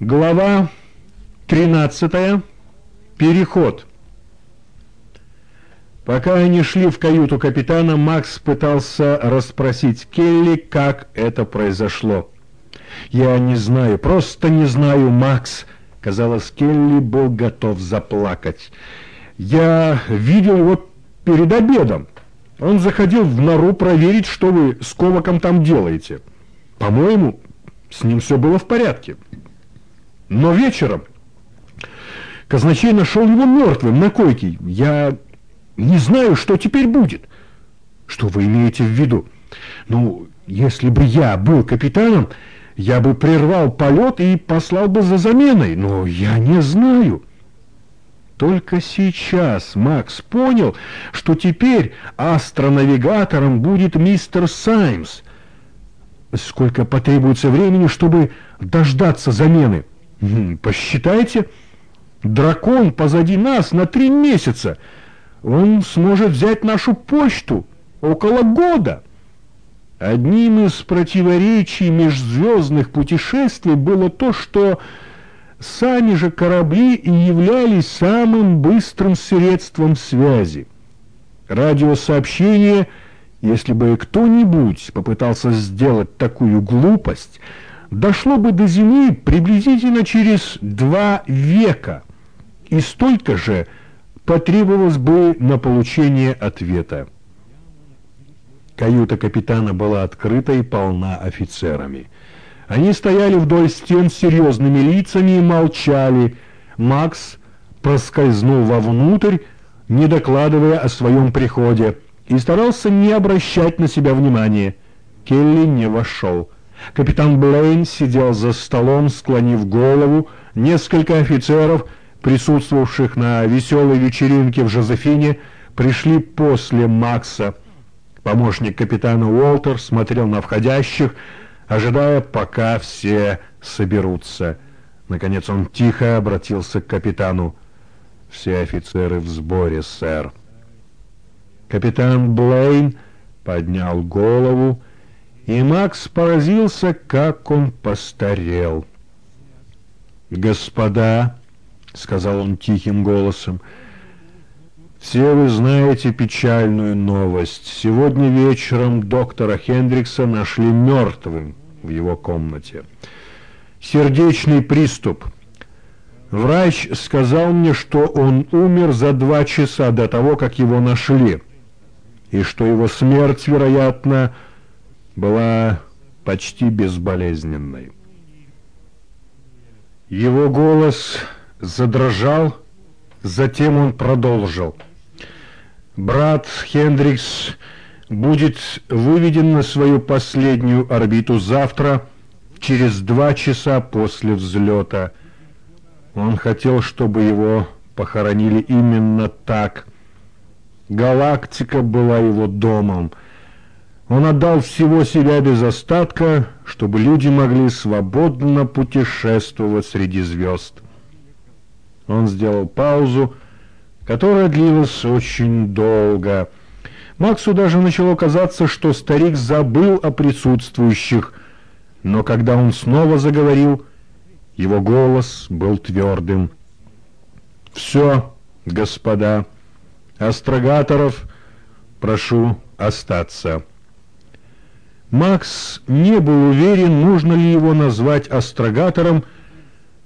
Глава 13. Переход. Пока они шли в каюту капитана, Макс пытался расспросить Келли, как это произошло. «Я не знаю, просто не знаю, Макс!» Казалось, Келли был готов заплакать. «Я видел его перед обедом. Он заходил в нору проверить, что вы с Коваком там делаете. По-моему, с ним все было в порядке». Но вечером казначей нашел его мертвым на койке. Я не знаю, что теперь будет. Что вы имеете в виду? Ну, если бы я был капитаном, я бы прервал полет и послал бы за заменой, но я не знаю. Только сейчас Макс понял, что теперь астронавигатором будет мистер Саймс. Сколько потребуется времени, чтобы дождаться замены? Посчитайте, дракон позади нас на три месяца. Он сможет взять нашу почту около года. Одним из противоречий межзвездных путешествий было то, что сами же корабли и являлись самым быстрым средством связи. Радиосообщение, если бы кто-нибудь попытался сделать такую глупость – дошло бы до Земли приблизительно через два века, и столько же потребовалось бы на получение ответа. Каюта капитана была открыта и полна офицерами. Они стояли вдоль стен с серьезными лицами и молчали. Макс проскользнул вовнутрь, не докладывая о своем приходе, и старался не обращать на себя внимания. Келли не вошел. Капитан Блейн сидел за столом, склонив голову. Несколько офицеров, присутствовавших на веселой вечеринке в Жозефине, пришли после Макса. Помощник капитана Уолтер смотрел на входящих, ожидая, пока все соберутся. Наконец он тихо обратился к капитану. «Все офицеры в сборе, сэр». Капитан Блейн поднял голову и Макс поразился, как он постарел. «Господа», — сказал он тихим голосом, — «все вы знаете печальную новость. Сегодня вечером доктора Хендрикса нашли мертвым в его комнате. Сердечный приступ. Врач сказал мне, что он умер за два часа до того, как его нашли, и что его смерть, вероятно, — была почти безболезненной. Его голос задрожал, затем он продолжил. «Брат Хендрикс будет выведен на свою последнюю орбиту завтра, через два часа после взлета. Он хотел, чтобы его похоронили именно так. Галактика была его домом — он отдал всего себя без остатка, чтобы люди могли свободно путешествовать среди звезд. Он сделал паузу, которая длилась очень долго. Максу даже начало казаться, что старик забыл о присутствующих, но когда он снова заговорил, его голос был твердым. «Все, господа, астрогаторов прошу остаться». Макс не был уверен, нужно ли его назвать астрогатором,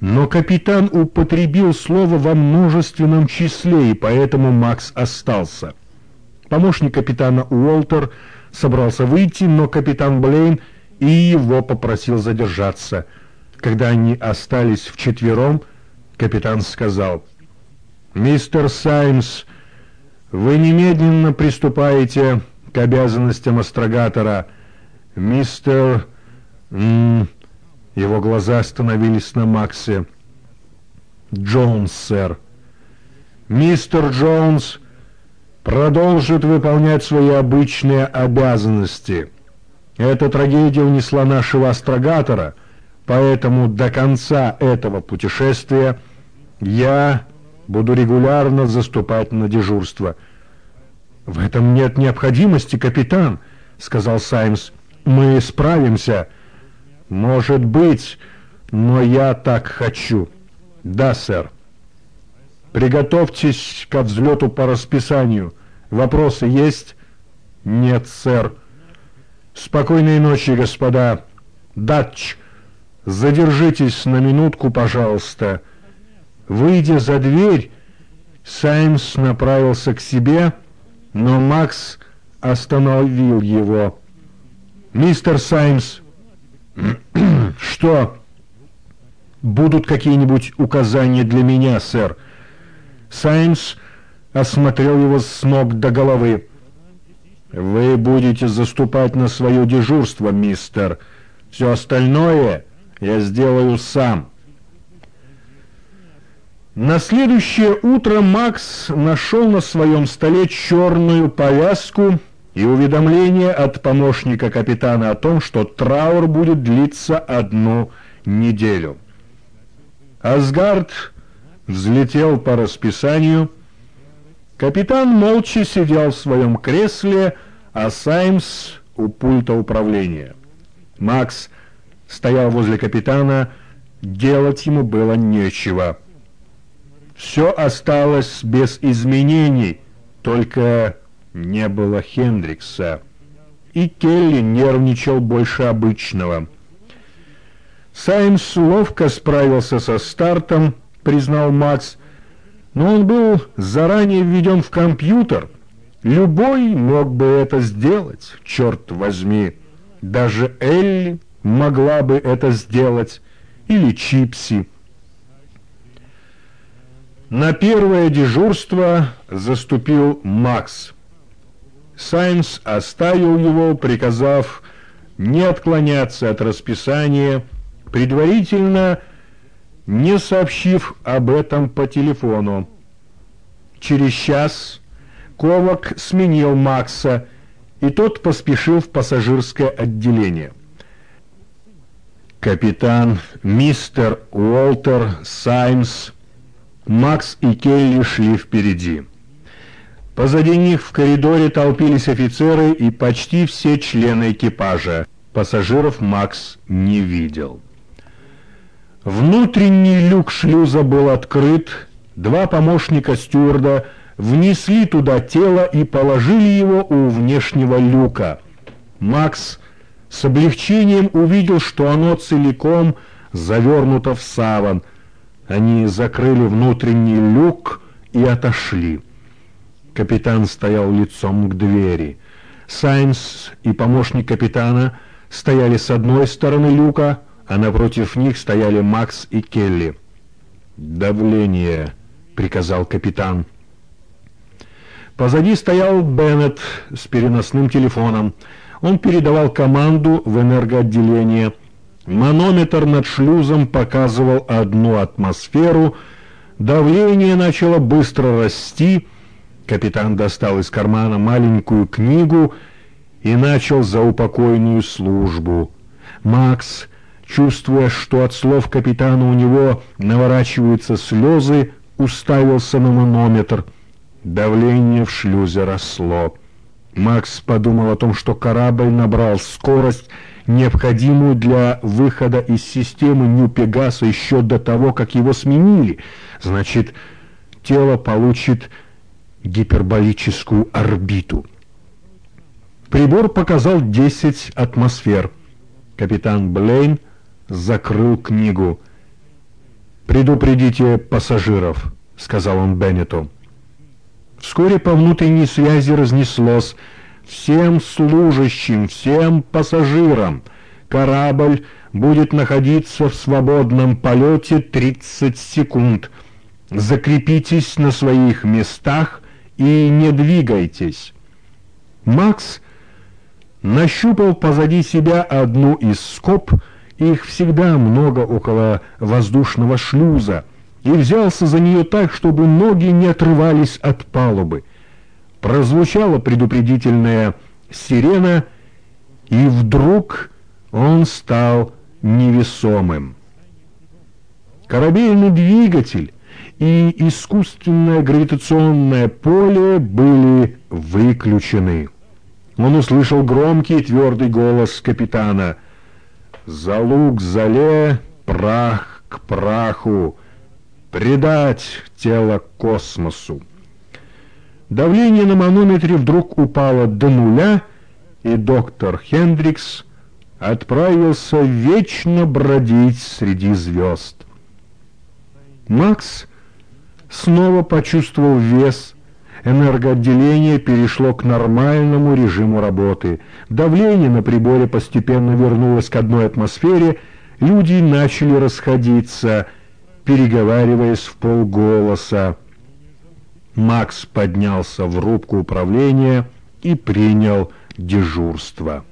но капитан употребил слово во множественном числе, и поэтому Макс остался. Помощник капитана Уолтер собрался выйти, но капитан Блейн и его попросил задержаться. Когда они остались вчетвером, капитан сказал, «Мистер Саймс, вы немедленно приступаете к обязанностям астрогатора». «Мистер...» Его глаза остановились на Максе. «Джонс, сэр». «Мистер Джонс продолжит выполнять свои обычные обязанности. Эта трагедия унесла нашего астрогатора, поэтому до конца этого путешествия я буду регулярно заступать на дежурство». «В этом нет необходимости, капитан», — сказал Саймс. Мы справимся. Может быть, но я так хочу. Да, сэр. Приготовьтесь ко взлету по расписанию. Вопросы есть? Нет, сэр. Спокойной ночи, господа. Датч, задержитесь на минутку, пожалуйста. Выйдя за дверь, Саймс направился к себе, но Макс остановил его. «Мистер Саймс!» «Что?» «Будут какие-нибудь указания для меня, сэр?» Саймс осмотрел его с ног до головы. «Вы будете заступать на свое дежурство, мистер. Все остальное я сделаю сам». На следующее утро Макс нашел на своем столе черную повязку и уведомление от помощника капитана о том, что траур будет длиться одну неделю. Асгард взлетел по расписанию. Капитан молча сидел в своем кресле, а Саймс у пульта управления. Макс стоял возле капитана, делать ему было нечего. Все осталось без изменений, только не было Хендрикса. И Келли нервничал больше обычного. Саймс ловко справился со стартом, признал Макс, но он был заранее введен в компьютер. Любой мог бы это сделать, черт возьми. Даже Элли могла бы это сделать, или Чипси. На первое дежурство заступил Макс. Сайнс оставил его, приказав не отклоняться от расписания, предварительно не сообщив об этом по телефону. Через час Ковак сменил Макса, и тот поспешил в пассажирское отделение. Капитан мистер Уолтер Саймс Макс и Келли шли впереди. Позади них в коридоре толпились офицеры и почти все члены экипажа. Пассажиров Макс не видел. Внутренний люк шлюза был открыт, два помощника стюарда внесли туда тело и положили его у внешнего люка. Макс с облегчением увидел, что оно целиком завернуто в саван – они закрыли внутренний люк и отошли. Капитан стоял лицом к двери. Сайнс и помощник капитана стояли с одной стороны люка, а напротив них стояли Макс и Келли. «Давление», — приказал капитан. Позади стоял Беннет с переносным телефоном. Он передавал команду в энергоотделение — Манометр над шлюзом показывал одну атмосферу, давление начало быстро расти. Капитан достал из кармана маленькую книгу и начал заупокойную службу. Макс, чувствуя, что от слов капитана у него наворачиваются слезы, уставился на манометр. Давление в шлюзе росло. Макс подумал о том, что корабль набрал скорость, необходимую для выхода из системы Нью-Пегаса еще до того, как его сменили. Значит, тело получит гиперболическую орбиту. Прибор показал 10 атмосфер. Капитан Блейн закрыл книгу. «Предупредите пассажиров», — сказал он Беннету. Вскоре по внутренней связи разнеслось всем служащим, всем пассажирам. Корабль будет находиться в свободном полете 30 секунд. Закрепитесь на своих местах и не двигайтесь. Макс нащупал позади себя одну из скоб, их всегда много около воздушного шлюза, и взялся за нее так, чтобы ноги не отрывались от палубы. Прозвучала предупредительная сирена, и вдруг он стал невесомым. Корабельный двигатель и искусственное гравитационное поле были выключены. Он услышал громкий твердый голос капитана. «Залуг зале, прах к праху, предать тело космосу. Давление на манометре вдруг упало до нуля, и доктор Хендрикс отправился вечно бродить среди звезд. Макс снова почувствовал вес, энергоотделение перешло к нормальному режиму работы. Давление на приборе постепенно вернулось к одной атмосфере, люди начали расходиться, переговариваясь в полголоса. Макс поднялся в рубку управления и принял дежурство.